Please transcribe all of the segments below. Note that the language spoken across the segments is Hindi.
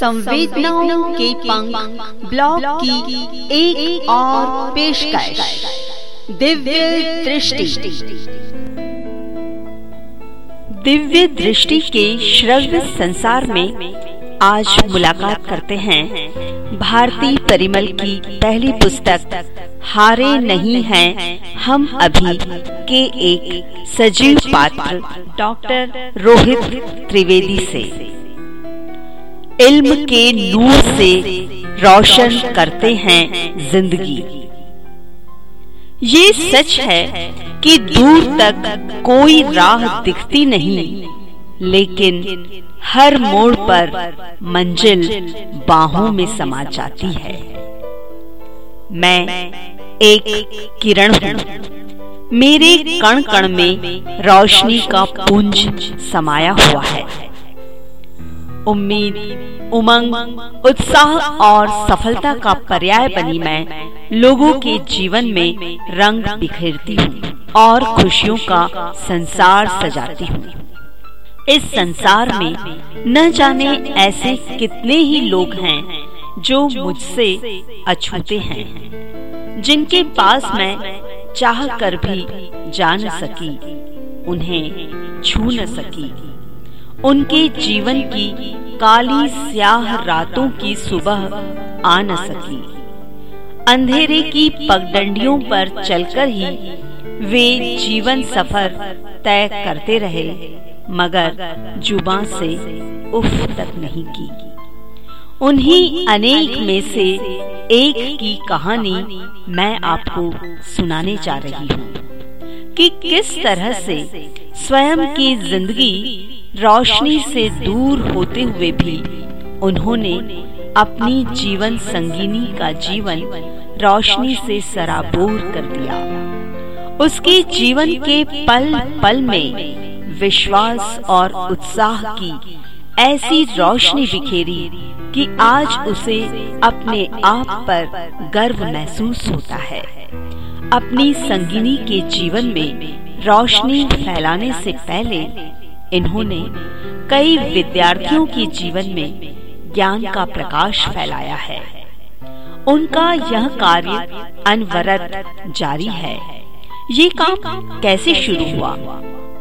संवेदनाओं के पंख ब्लॉग की एक, एक और पेशकश। दिव्य दृष्टि। दिव्य दृष्टि के श्रव्य संसार में आज मुलाकात करते हैं भारती परिमल की पहली पुस्तक हारे नहीं हैं हम अभी के एक सजीव पात्र डॉक्टर रोहित त्रिवेदी से। इल्म के नूर से रोशन करते हैं ज़िंदगी। ये सच है कि दूर तक कोई राह दिखती नहीं, लेकिन हर मोड़ पर मंजिल बाहों में समा जाती है। मैं एक किरण हूँ। मेरे कण कण में रोशनी का पुंज समाया हुआ है। उम्मीद, उमंग, उत्साह और सफलता का पर्याय बनी मैं लोगों के जीवन में रंग बिखेरती हूँ और खुशियों का संसार सजाती हूँ। इस संसार में न जाने ऐसे कितने ही लोग हैं जो मुझसे अछूते हैं, जिनके पास मैं चाह कर भी जा न सकी, उन्हें छू न सकी, उनके जीवन की काली स्याह रातों की सुबह आ न सकी। अंधेरे की पगडंडियों पर चलकर ही वे जीवन सफ़र तय करते रहे, मगर जुबा से उफ तक नहीं की। उन्हीं अनेक में से एक की कहानी मैं आपको सुनाने जा रही हूँ कि किस तरह से स्वयं की ज़िंदगी रोशनी से दूर होते हुए भी उन्होंने अपनी जीवन संगिनी का जीवन रोशनी से सराबोर कर दिया। उसके जीवन के पल पल में विश्वास और उत्साह की ऐसी रोशनी बिखेरी कि आज उसे अपने आप पर गर्व महसूस होता है। अपनी संगिनी के जीवन में रोशनी फैलाने से पहले इन्होंने कई विद्यार्थियों के जीवन में ज्ञान का प्रकाश फैलाया है। उनका यह कार्य अनवरत जारी है। ये काम कैसे शुरू हुआ?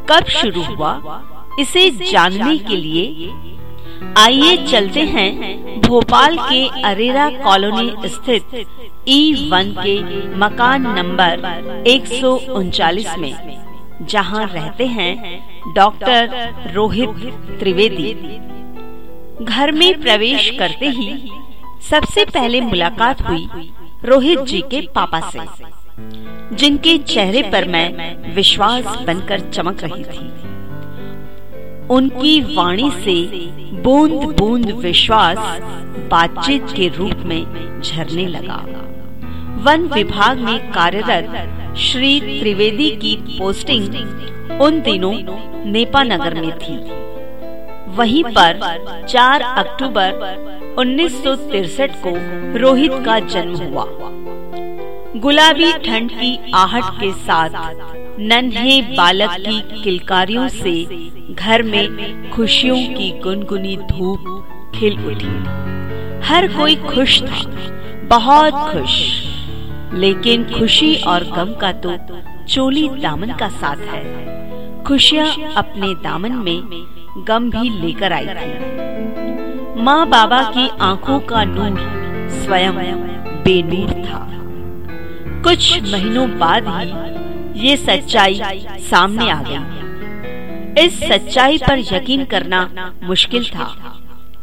कब शुरू हुआ? इसे जानने के लिए आइए चलते हैं भोपाल के अरेरा कॉलोनी स्थित ई वन के मकान नंबर एक में। जहाँ रहते हैं डॉक्टर रोहित त्रिवेदी। घर में प्रवेश करते ही सबसे पहले मुलाकात हुई रोहित जी के पापा से। जिनके चेहरे पर मैं विश्वास बनकर चमक रही थी। उनकी वाणी से बूंद बूंद विश्वास बातचीत के रूप में झरने लगा। वन विभाग में कार्यरत श्री त्रिवेदी की पोस्टिंग उन दिनों नेपा नगर में थी। वहीं पर 4 अक्टूबर उन्नीस को रोहित का जन्म हुआ। गुलाबी ठंड की आहट के साथ नन्हे बालक की किलकारियों से घर में खुशियों की गुनगुनी धूप खिल उठी। हर कोई खुश था। बहुत खुश। लेकिन खुशी और गम का तो चोली दामन का साथ है। खुशियाँ अपने दामन में गम भी लेकर आई थी। माँ बाबा की आँखों का नूर स्वयं बेनूर था। कुछ महीनों बाद ही ये सच्चाई सामने आ गई। इस सच्चाई पर यकीन करना मुश्किल था।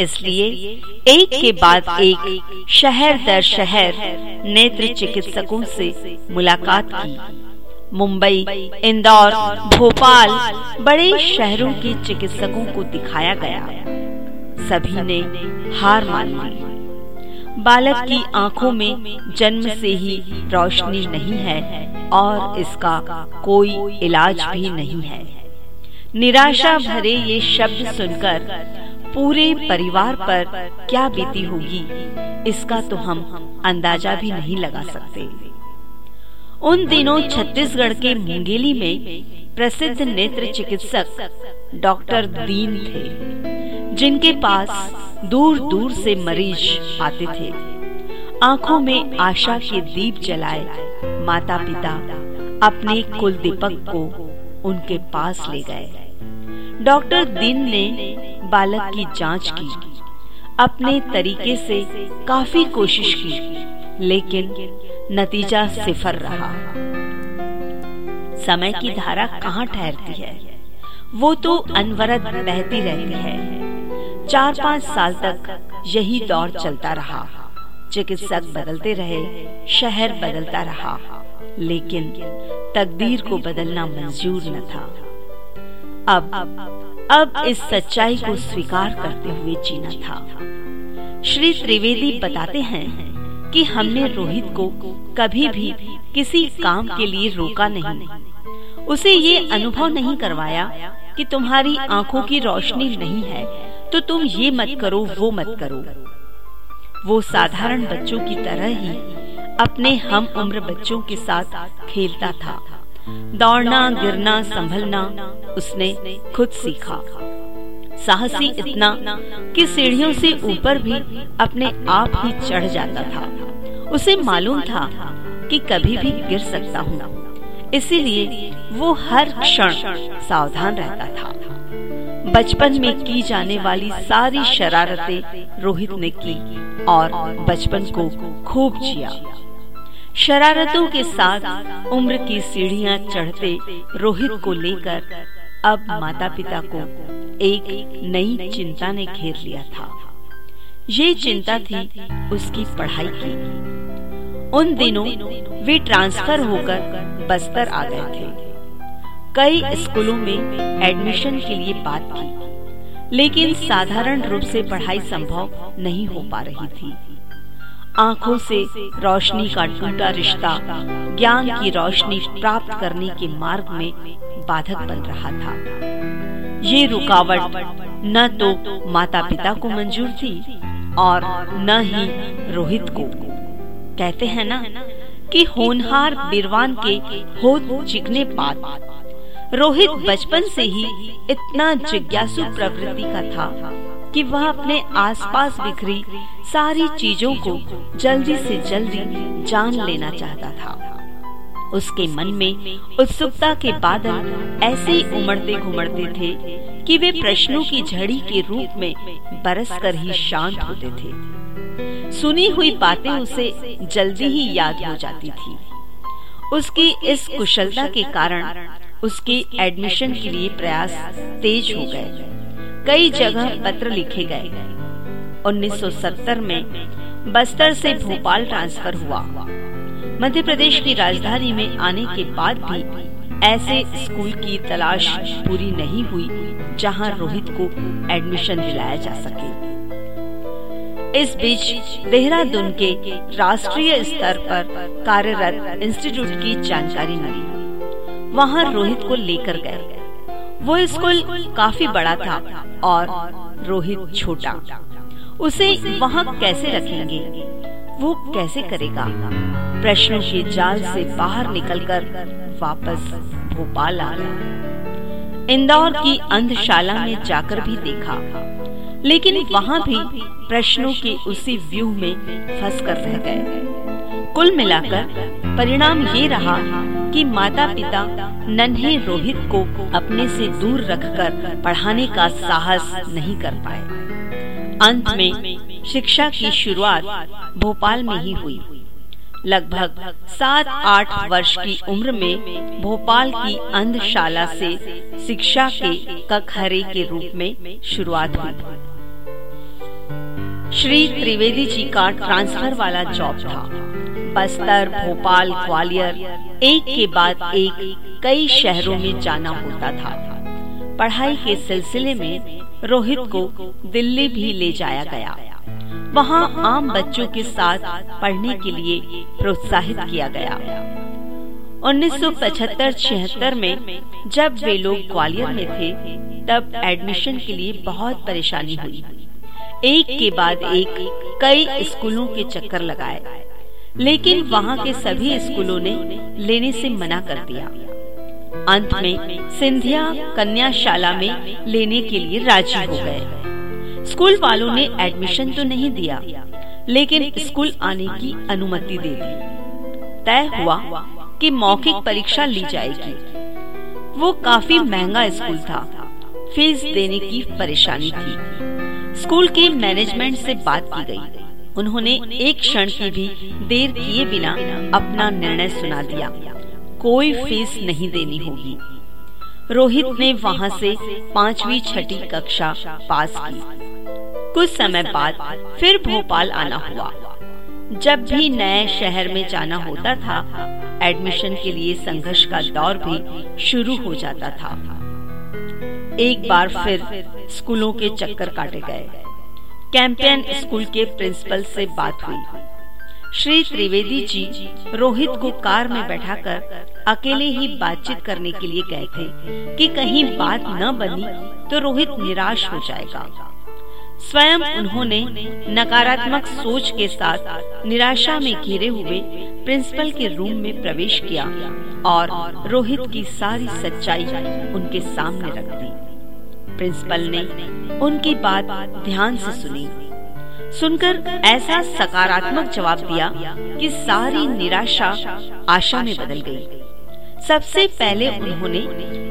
इसलिए एक के बाद एक शहर दर शहर नेत्र चिकित्सकों से मुलाकात की। मुंबई, इंदौर, भोपाल बड़े शहरों के चिकित्सकों को दिखाया गया। सभी ने हार मान ली। बालक की आँखों में जन्म से ही रोशनी नहीं है और इसका कोई इलाज भी नहीं है। निराशा भरे ये शब्द सुनकर पूरे परिवार पर क्या बीती होगी, इसका तो हम अंदाज़ा भी नहीं लगा सकते। उन दिनों छत्तीसगढ़ के मुंगेली में प्रसिद्ध नेत्र चिकित्सक डॉक्टर दीन थे, जिनके पास दूर दूर से मरीज़ आते थे। आँखों में आशा के दीप जलाए माता पिता अपने कुल दीपक को उनके पास ले गए। डॉक्टर दीन ने बालक की जाँच की। अपने तरीके से काफ़ी कोशिश की लेकिन नतीजा सिफर रहा। समय की धारा कहाँ ठहरती है? वो तो अनवरत बहती रहती है। चार पाँच साल तक यही दौर चलता रहा। चिकित्सक बदलते रहे शहर बदलता रहा। लेकिन तकदीर को बदलना मंजूर न था। अब अब इस सच्चाई को स्वीकार करते हुए जीना था। श्री त्रिवेदी बताते हैं कि हमने रोहित को कभी भी किसी काम के लिए रोका नहीं। उसे ये अनुभव नहीं करवाया कि तुम्हारी आँखों की रोशनी नहीं है तो तुम ये मत करो, वो मत करो। वो साधारण बच्चों की तरह ही अपने हम उम्र बच्चों के साथ खेलता था। दौड़ना, गिरना, संभलना, उसने खुद सीखा। साहसी इतना कि सीढ़ियों से ऊपर भी अपने आप ही चढ़ जाता था। उसे मालूम था कि कभी भी गिर सकता हूँ। इसीलिए वो हर क्षण सावधान रहता था। बचपन में की जाने वाली सारी शरारतें रोहित ने की और बचपन को खूब जिया। शरारतों के साथ उम्र की सीढ़ियाँ चढ़ते रोहित को लेकर अब माता पिता को एक नई चिंता ने घेर लिया था। ये चिंता थी उसकी पढ़ाई की। उन दिनों वे ट्रांसफ़र होकर बस्तर आ गए थे। कई स्कूलों में एडमिशन के लिए बात की लेकिन साधारण रूप से पढ़ाई संभव नहीं हो पा रही थी। आँखों से रोशनी का टूटा रिश्ता, ज्ञान की रोशनी प्राप्त करने के मार्ग में बाधक बन रहा था। ये रुकावट न तो माता पिता को मंजूर थी और न ही रोहित को। कहते हैं ना कि होनहार बिरवान के हो चिकने पात। रोहित बचपन से ही इतना जिज्ञासु प्रवृत्ति का था। कि वह अपने आसपास बिखरी सारी चीज़ों को जल्दी से जल्दी जान लेना चाहता था। उसके मन में उत्सुकता के बादल ऐसे ही उमड़ते घुमड़ते थे कि वे प्रश्नों की झड़ी के रूप में बरस कर ही शांत होते थे। सुनी हुई बातें उसे जल्दी ही याद हो जाती थी। उसकी इस कुशलता के कारण उसके एडमिशन के लिए प्रयास तेज हो गए। कई जगह पत्र लिखे गए। 1970 में बस्तर से भोपाल ट्रांसफ़र हुआ। मध्य प्रदेश की राजधानी में आने के बाद भी ऐसे स्कूल की तलाश पूरी नहीं हुई, जहाँ रोहित को एडमिशन दिलाया जा सके। इस बीच देहरादून के राष्ट्रीय स्तर पर कार्यरत इंस्टीट्यूट की जानकारी मिली। वहाँ रोहित को लेकर गए। वो स्कूल काफ़ी बड़ा था और रोहित छोटा। उसे वहाँ कैसे रखेंगे? वो कैसे करेगा? प्रश्नों के जाल से बाहर निकलकर वापस भोपाल आ गया। इंदौर की अंधशाला में जाकर भी देखा। लेकिन वहाँ भी प्रश्नों के उसी व्यू में फंस कर रह गए। कुल मिलाकर परिणाम ये रहा कि माता पिता नन्हे रोहित को अपने से दूर रखकर पढ़ाने का साहस नहीं कर पाए। अंत में शिक्षा की शुरुआत भोपाल में ही हुई। लगभग सात आठ वर्ष की उम्र में भोपाल की अंधशाला से शिक्षा के कखहरे के रूप में शुरुआत हुई। श्री त्रिवेदी जी का ट्रांसफ़र वाला जॉब था। बस्तर, भोपाल, ग्वालियर, एक के बाद एक कई शहरों में जाना होता था। पढ़ाई के सिलसिले में रोहित को दिल्ली भी ले जाया गया। वहाँ आम बच्चों के साथ पढ़ने के लिए प्रोत्साहित किया गया। 1975-76 में जब वे लोग ग्वालियर में थे, तब एडमिशन के लिए बहुत परेशानी हुई। एक के बाद एक कई स्कूलों के चक्कर लगाए। लेकिन वहाँ के सभी स्कूलों ने लेने से मना कर दिया। अंत में सिंधिया कन्याशाला में लेने के लिए राज़ी हो गए। स्कूल वालों ने एडमिशन तो नहीं दिया, लेकिन स्कूल आने की अनुमति दे दी। तय हुआ कि मौखिक परीक्षा ली जाएगी। वो काफ़ी महँगा स्कूल था। फ़ीस देने की परेशानी थी। स्कूल के मैनेजमेंट से बात की गई। उन्होंने एक क्षण की भी देर किए बिना अपना निर्णय सुना दिया। कोई फ़ीस नहीं देनी होगी। रोहित ने वहाँ से पांचवी छठी कक्षा पास की। कुछ समय बाद फिर भोपाल आना हुआ। जब भी नए शहर में जाना होता था, एडमिशन के लिए संघर्ष का दौर भी शुरू हो जाता था। एक बार फिर स्कूलों के चक्कर काटे गए। कैंपियन स्कूल के प्रिंसिपल से बात हुई। श्री त्रिवेदी जी रोहित को कार में बैठाकर अकेले ही बातचीत करने के लिए गए थे कि कहीं बात न बनी तो रोहित निराश हो जाएगा। स्वयं उन्होंने नकारात्मक सोच के साथ निराशा में घिरे हुए प्रिंसिपल के रूम में प्रवेश किया और रोहित की सारी सच्चाई उनके सामने रख दी। प्रिंसिपल ने उनकी बात ध्यान से सुनी। सुनकर ऐसा सकारात्मक जवाब दिया कि सारी निराशा आशा में बदल गई। सबसे पहले उन्होंने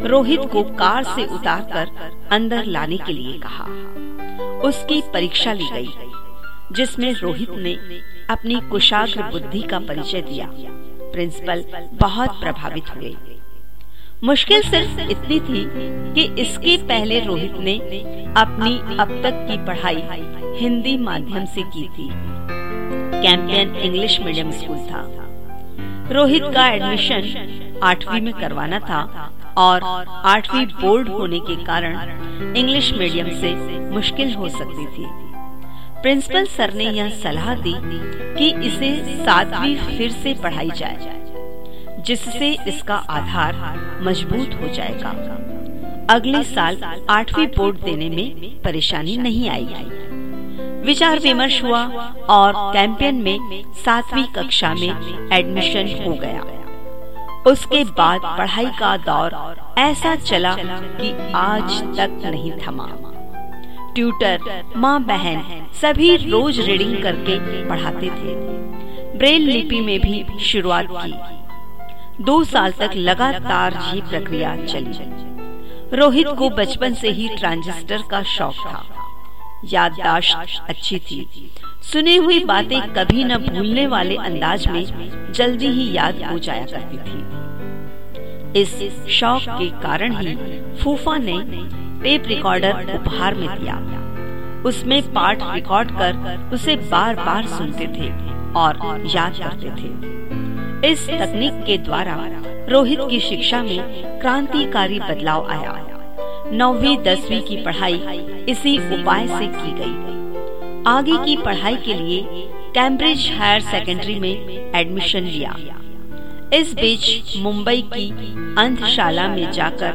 रोहित को कार से उतारकर अंदर लाने के लिए कहा। उसकी परीक्षा ली गई, जिसमें रोहित ने अपनी कुशाग्र बुद्धि का परिचय दिया। प्रिंसिपल बहुत प्रभावित हुए। मुश्किल सिर्फ़ इतनी थी कि इसके पहले रोहित ने अपनी अब तक की पढ़ाई हिंदी माध्यम से की थी। कैंपियन इंग्लिश मीडियम स्कूल था। रोहित का एडमिशन आठवीं में करवाना था और आठवीं बोर्ड होने के कारण इंग्लिश मीडियम से मुश्किल हो सकती थी। प्रिंसिपल सर ने यह सलाह दी कि इसे सातवीं फिर से पढ़ाई जाए। जिससे इसका आधार मज़बूत हो जाएगा। अगले साल आठवीं बोर्ड देने में परेशानी नहीं आएगी। विचार विमर्श हुआ और कैंपेन में सातवीं कक्षा में एडमिशन हो गया। उसके बाद पढ़ाई का दौर ऐसा चला कि आज तक नहीं थमा। ट्यूटर माँ बहन सभी रोज रीडिंग करके पढ़ाते थे। ब्रेल लिपि में भी शुरुआत की। दो साल तक लगातार ये प्रक्रिया चली। रोहित को बचपन से ही ट्रांजिस्टर का शौक था। याददाश्त अच्छी थी। सुनी हुई बातें कभी न भूलने वाले अंदाज में जल्दी ही याद हो जाया करती थी। इस शौक के कारण ही फूफा ने टेप रिकॉर्डर उपहार में दिया। उसमें पाठ रिकॉर्ड कर उसे बार बार सुनते थे और याद करते थे। इस तकनीक के द्वारा रोहित की शिक्षा में क्रांतिकारी बदलाव आया। नौवीं, दसवीं की पढ़ाई इसी उपाय से की गई। आगे की पढ़ाई के लिए कैम्ब्रिज हायर सेकेंडरी में एडमिशन लिया। इस बीच मुंबई की अंधशाला में जाकर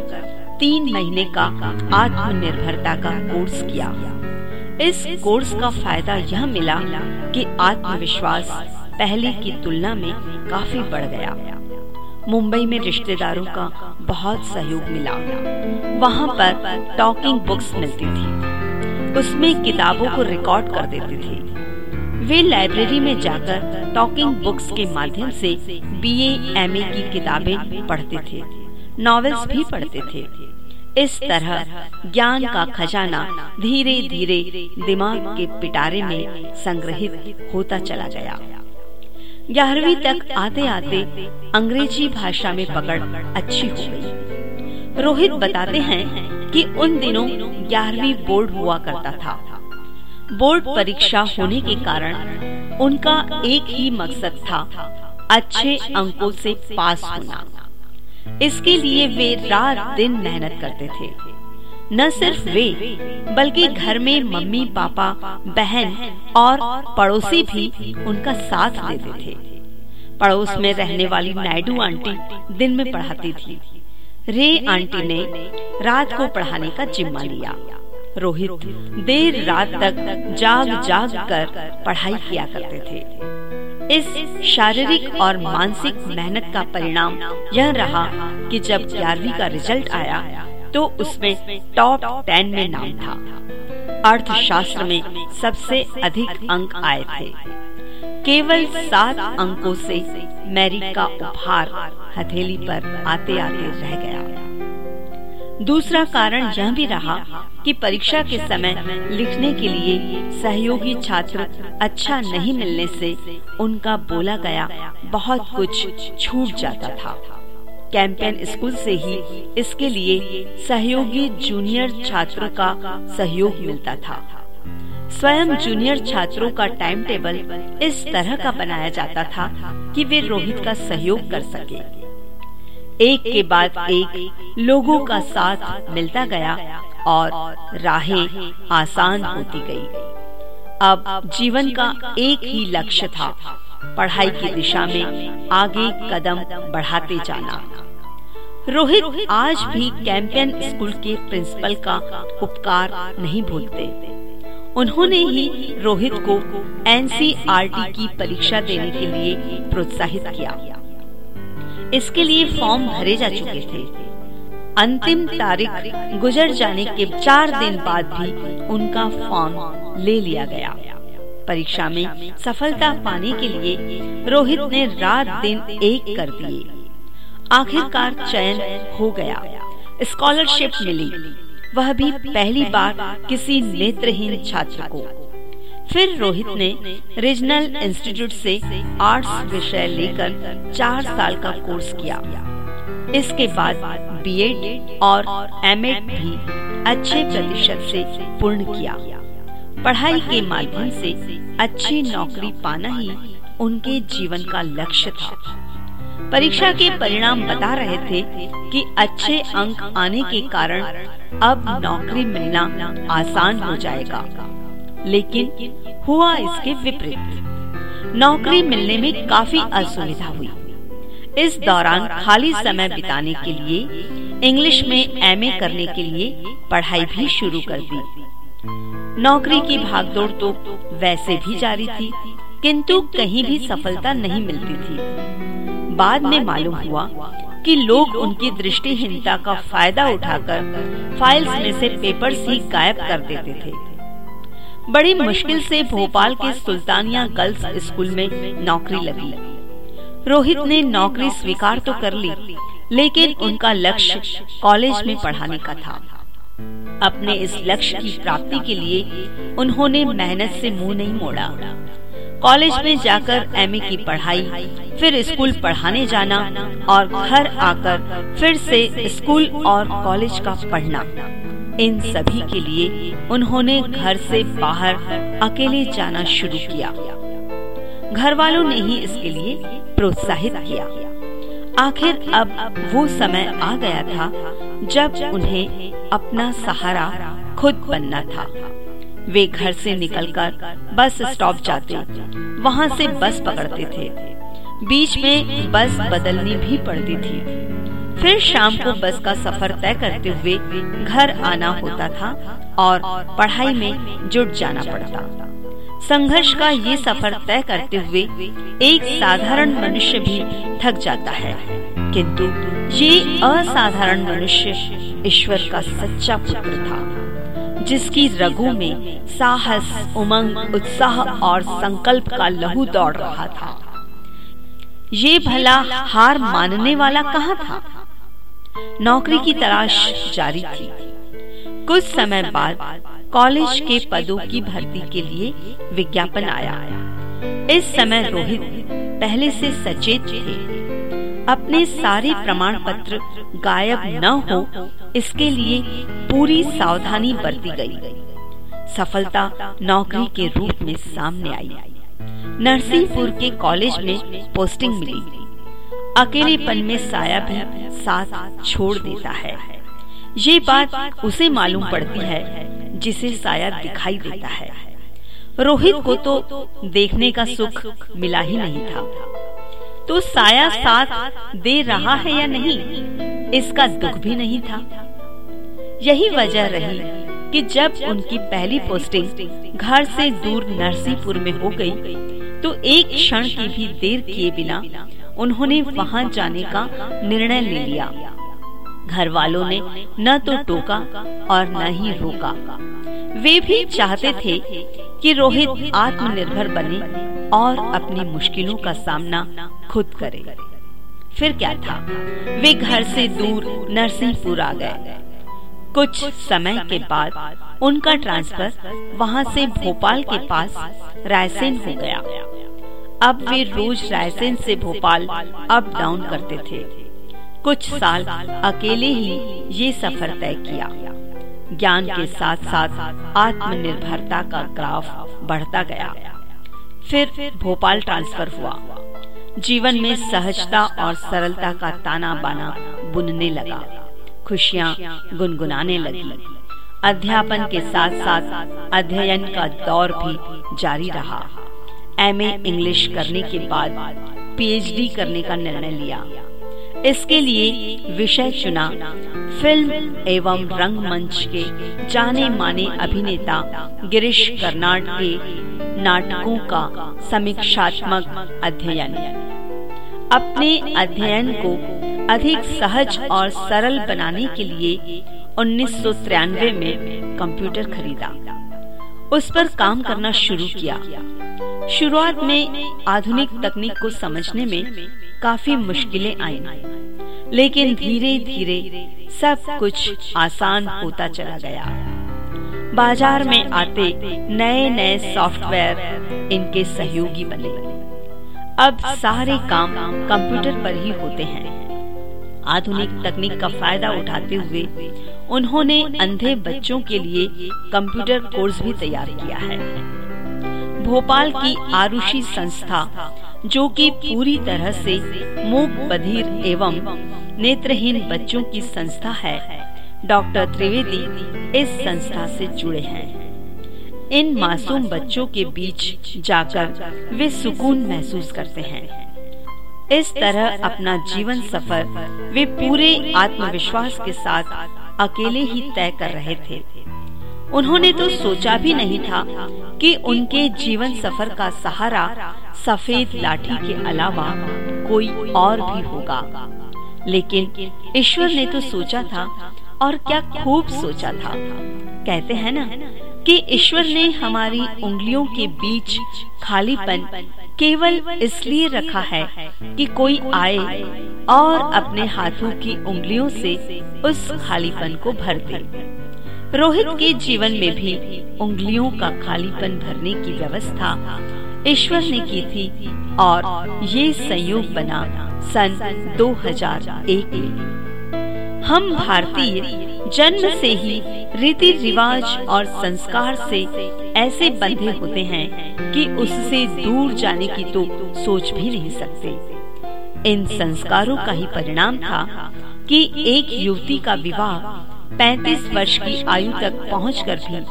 तीन महीने का आत्मनिर्भरता का कोर्स किया। इस कोर्स का फ़ायदा यह मिला कि आत्मविश्वास पहले की तुलना में काफ़ी बढ़ गया। मुंबई में रिश्तेदारों का बहुत सहयोग मिला। वहाँ पर टॉकिंग बुक्स मिलती थी। उसमें किताबों को रिकॉर्ड कर देते थे। वे लाइब्रेरी में जाकर टॉकिंग बुक्स के माध्यम से बीए, एमए की किताबें पढ़ते थे। नॉवेल्स भी पढ़ते थे। इस तरह ज्ञान का खजाना धीरे धीरे दिमाग के पिटारे में संग्रहित होता चला गया। ग्यारहवीं तक आते आते अंग्रेज़ी भाषा में पकड़ अच्छी हो गई। रोहित बताते हैं कि उन दिनों ग्यारहवीं बोर्ड हुआ करता था। बोर्ड परीक्षा होने के कारण उनका एक ही मकसद था अच्छे अंकों से पास होना। इसके लिए वे रात दिन मेहनत करते थे। न सिर्फ़ वे, बल्कि घर में मम्मी, पापा, बहन और पड़ोसी भी उनका साथ देते थे। पड़ोस में रहने वाली नायडू आंटी दिन में पढ़ाती थी। रे आंटी ने रात को पढ़ाने का जिम्मा लिया। रोहित देर रात तक जाग जाग कर पढ़ाई किया करते थे। इस शारीरिक और मानसिक मेहनत का परिणाम यह रहा कि जब ग्यारहवीं का रिज़ल्ट आया तो उसमें टॉप टेन में नाम था। अर्थशास्त्र में सबसे अधिक अंक आए थे। केवल सात अंकों से मैरी का उपहार हथेली पर आते आते रह गया। दूसरा कारण यह भी रहा कि परीक्षा के समय लिखने के लिए सहयोगी छात्र अच्छा नहीं मिलने से उनका बोला गया बहुत कुछ छूट जाता था। कैंपेन स्कूल से ही इसके लिए सहयोगी जूनियर छात्रों का सहयोग मिलता था। स्वयं जूनियर छात्रों का टाइम टेबल इस तरह का बनाया जाता था कि वे रोहित का सहयोग कर सके। एक के बाद एक लोगों का साथ मिलता गया और राहें आसान होती गई। अब जीवन का एक ही लक्ष्य था। पढ़ाई की दिशा में आगे कदम बढ़ाते जाना। रोहित आज भी कैंपियन स्कूल के प्रिंसिपल का उपकार नहीं भूलते। उन्होंने ही रोहित को एनसीईआरटी की परीक्षा देने के लिए प्रोत्साहित किया। इसके लिए फॉर्म भरे जा चुके थे। अंतिम तारीख गुजर जाने के चार दिन बाद भी उनका फॉर्म ले लिया गया। परीक्षा में सफलता पाने के लिए रोहित ने रात दिन एक कर दिए। आखिरकार चयन हो गया। स्कॉलरशिप मिली। वह भी पहली बार किसी नेत्रहीन छात्र को। फिर रोहित ने रीजनल इंस्टीट्यूट से आर्ट्स विषय लेकर चार साल का कोर्स किया। इसके बाद बीएड और एमएड भी अच्छे प्रतिशत से पूर्ण किया। पढ़ाई के माध्यम से अच्छी नौकरी पाना ही उनके जीवन का लक्ष्य था। परीक्षा के परिणाम बता रहे थे कि अच्छे अंक आने के कारण अब नौकरी मिलना आसान हो जाएगा। लेकिन हुआ इसके विपरीत। नौकरी मिलने में काफ़ी असुविधा हुई। इस दौरान खाली समय बिताने के लिए इंग्लिश में एमए करने के लिए पढ़ाई भी शुरू कर दी। नौकरी की भागदौड़ तो वैसे भी जारी थी, किंतु कहीं भी सफलता नहीं मिलती थी। बाद में मालूम हुआ कि लोग उनकी दृष्टिहीनता का फ़ायदा उठाकर फाइल्स में से पेपर्स ही गायब कर देते थे। बड़ी मुश्किल से भोपाल के सुल्तानिया गर्ल्स स्कूल में नौकरी लगी। रोहित ने नौकरी स्वीकार तो कर ली, लेकिन उनका लक्ष्य कॉलेज में पढ़ाने का था। अपने इस लक्ष्य की प्राप्ति के लिए उन्होंने मेहनत से मुँह नहीं मोड़ा। कॉलेज में जाकर एमए की पढ़ाई, फिर स्कूल पढ़ाने जाना और घर आकर फिर से स्कूल और कॉलेज का पढ़ना। इन सभी के लिए उन्होंने घर से बाहर अकेले जाना शुरू किया। घर वालों ने ही इसके लिए प्रोत्साहित किया। आखिर अब वो समय आ गया था जब उन्हें अपना सहारा खुद बनना था। वे घर से निकलकर बस स्टॉप जाते, वहाँ से बस पकड़ते थे। बीच में बस बदलनी भी पड़ती थी। फिर शाम को बस का सफ़र तय करते हुए घर आना होता था और पढ़ाई में जुट जाना पड़ता। संघर्ष का ये सफ़र तय करते हुए एक साधारण मनुष्य भी थक जाता है। किंतु ये असाधारण मनुष्य ईश्वर का सच्चा पुत्र था, जिसकी रगों में साहस, उमंग, उत्साह और संकल्प का लहू दौड़ रहा था। ये भला हार मानने वाला कहाँ था? नौकरी की तलाश जारी थी। कुछ समय बाद कॉलेज के पदों की भर्ती के लिए विज्ञापन आया। इस समय रोहित पहले से सचेत थे। अपने सारे प्रमाण पत्र गायब न हो, इसके लिए पूरी सावधानी बरती गई। सफलता नौकरी के रूप में सामने आई। नरसिंहपुर के कॉलेज में पोस्टिंग मिली। अकेलेपन में साया भी साथ छोड़ देता है। ये बात उसे मालूम पड़ती है जिसे साया दिखाई देता है। रोहित को तो देखने का सुख मिला ही नहीं था। तो साया साथ दे रहा है या नहीं इसका दुख भी नहीं था। यही वजह रही कि जब उनकी पहली पोस्टिंग घर से दूर नरसिंहपुर में हो गई, तो एक क्षण की भी देर किए बिना उन्होंने वहाँ जाने का निर्णय ले लिया। घर वालों ने न तो टोका और न ही रोका। वे भी चाहते थे कि रोहित आत्मनिर्भर बने और अपनी मुश्किलों का सामना खुद करे। फिर क्या था? वे घर से दूर नरसिंहपुर आ गए। कुछ समय के बाद उनका ट्रांसफ़र वहाँ से भोपाल के पास रायसेन हो गया। अब वे रोज रायसेन से भोपाल अप डाउन करते थे। कुछ साल अकेले ही ये सफ़र तय किया। ज्ञान के साथ साथ आत्मनिर्भरता का ग्राफ बढ़ता गया। फिर भोपाल ट्रांसफ़र हुआ। जीवन में सहजता और सरलता का ताना बाना बुनने लगा। खुशियाँ गुनगुनाने लगी। अध्यापन के साथ साथ अध्ययन का दौर भी जारी रहा। एमए इंग्लिश करने के बाद पीएचडी करने का निर्णय लिया। इसके लिए विषय चुना। फ़िल्म एवं रंगमंच के जाने माने अभिनेता गिरीश कर्नाड के नाटकों का समीक्षात्मक अध्ययन। अपने अध्ययन को अधिक सहज और सरल बनाने के लिए उन्नीस सौ तिरानवे में कंप्यूटर खरीदा। उस पर काम करना शुरू किया। शुरुआत में आधुनिक तकनीक को समझने में काफ़ी मुश्किलें आई। लेकिन धीरे धीरे सब कुछ आसान होता चला गया। बाज़ार में आते नए नए सॉफ्टवेयर इनके सहयोगी बने। अब सारे काम कंप्यूटर पर ही होते हैं। आधुनिक तकनीक का फ़ायदा उठाते हुए उन्होंने अंधे बच्चों के लिए कंप्यूटर कोर्स भी तैयार किया है। भोपाल की आरुषि संस्था, जो कि पूरी तरह से मूक बधिर एवं नेत्रहीन बच्चों की संस्था है, डॉक्टर त्रिवेदी इस संस्था से जुड़े हैं। इन मासूम बच्चों के बीच जाकर वे सुकून महसूस करते हैं। इस तरह अपना जीवन सफ़र वे पूरे आत्मविश्वास के साथ अकेले ही तय कर रहे थे। उन्होंने तो सोचा भी नहीं था कि उनके जीवन सफ़र का सहारा सफ़ेद लाठी के अलावा कोई और भी होगा। लेकिन ईश्वर ने तो सोचा था और क्या खूब सोचा था। कहते हैं ना कि ईश्वर ने हमारी उंगलियों के बीच खालीपन केवल इसलिए रखा है कि कोई आए और अपने हाथों की उंगलियों से उस खालीपन को भर दे। रोहित के जीवन में भी उंगलियों का खालीपन भरने की व्यवस्था ईश्वर ने की थी और ये संयोग बना सन 2001 में। हम भारतीय जन्म से ही रीति रिवाज और संस्कार से ऐसे बंधे होते हैं कि उससे दूर जाने की तो सोच भी नहीं सकते। इन संस्कारों का ही परिणाम था कि एक युवती का विवाह 35 वर्ष की आयु तक पहुंचकर भी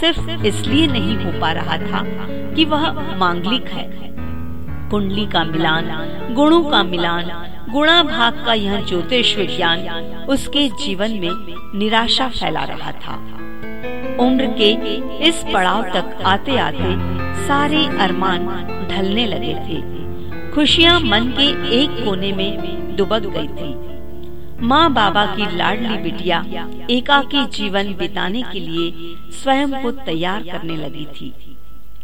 सिर्फ़ इसलिए नहीं हो पा रहा था कि वह मांगलिक है। कुंडली का मिलान, गुणों का मिलान गुणा भाग का यह ज्योतिष विज्ञान उसके जीवन में निराशा फैला रहा था। उम्र के इस पड़ाव तक आते आते सारे अरमान ढलने लगे थे। खुशियाँ मन के एक कोने में दुबक गई थी। माँ बाबा की लाडली बिटिया एकाकी जीवन बिताने के लिए स्वयं को तैयार करने लगी थी।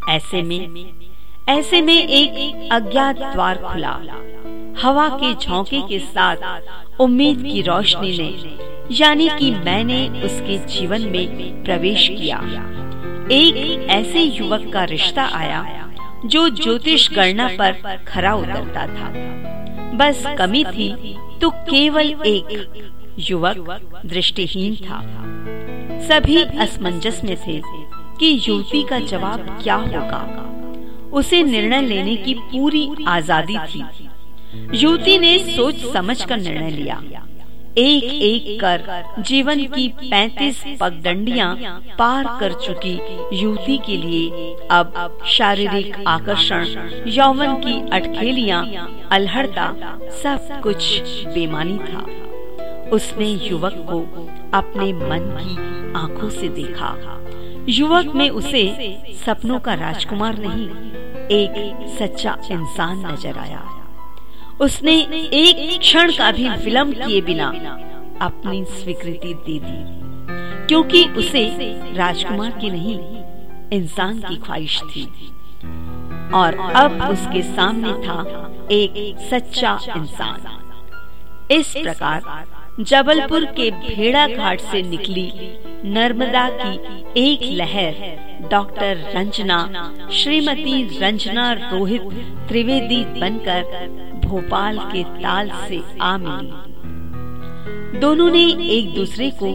ऐसे में ऐसे में एक अज्ञात द्वार खुला। हवा के झोंके के साथ उम्मीद की रोशनी ने, यानी कि मैंने उसके जीवन में प्रवेश किया। एक ऐसे युवक का रिश्ता आया, जो ज्योतिष गणना पर खरा उतरता था। बस कमी थी तो केवल एक युवक दृष्टिहीन था। सभी असमंजस में थे कि युवती का जवाब क्या होगा। उसे निर्णय लेने की पूरी आज़ादी थी। युवती ने सोच समझ कर निर्णय लिया। एक एक कर जीवन की पैतीस पगडंडियाँ पार कर चुकी युवती के लिए अब शारीरिक आकर्षण, यौवन की अटखेलियाँ, अलहड़ता, सब कुछ बेमानी था। उसने युवक को अपने मन की आँखों से देखा। युवक में उसे सपनों का राजकुमार नहीं, एक सच्चा इंसान नज़र आया। उसने एक क्षण का भी विलंब किए बिना अपनी स्वीकृति दे दी। क्योंकि उसे राजकुमार की नहीं, इंसान की ख्वाहिश थी। और अब उसके सामने था एक सच्चा इंसान। इस प्रकार जबलपुर के भेड़ा घाट से निकली नर्मदा की एक लहर डॉक्टर रंजना, श्रीमती रंजना रोहित त्रिवेदी बनकर भोपाल के ताल से आ मिली दोनों ने एक दूसरे को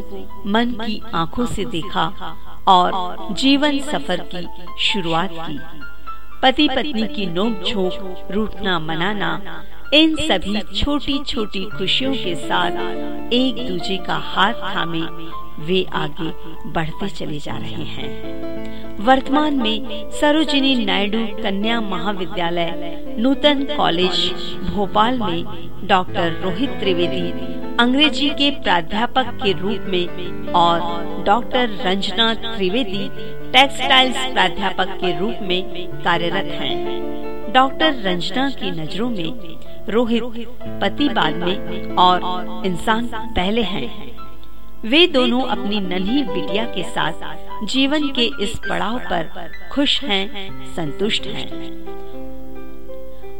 मन की आँखों से देखा और जीवन सफ़र की शुरुआत की। पति पत्नी की नोक झोंक रूठना मनाना इन सभी छोटी छोटी खुशियों के साथ एक दूजे का हाथ थामे, वे आगे बढ़ते चले जा रहे हैं वर्तमान में सरोजिनी नायडू कन्या महाविद्यालय, नूतन कॉलेज, भोपाल में डॉक्टर रोहित त्रिवेदी, अंग्रेज़ी के प्राध्यापक के रूप में और डॉक्टर रंजना त्रिवेदी, टेक्सटाइल्स प्राध्यापक के रूप में कार्यरत हैं। डॉक्टर रंजना की नज़रों में रोहित पति बाद में और इंसान पहले हैं। वे दोनों अपनी नन्ही बिटिया के साथ जीवन के इस पड़ाव पर खुश हैं, संतुष्ट हैं।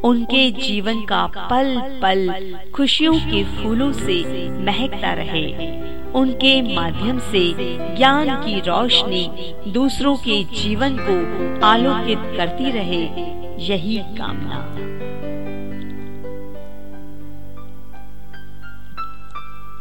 उनके जीवन का पल पल खुशियों के फूलों से महकता रहे। उनके माध्यम से ज्ञान की रोशनी दूसरों के जीवन को आलोकित करती रहे यही कामना।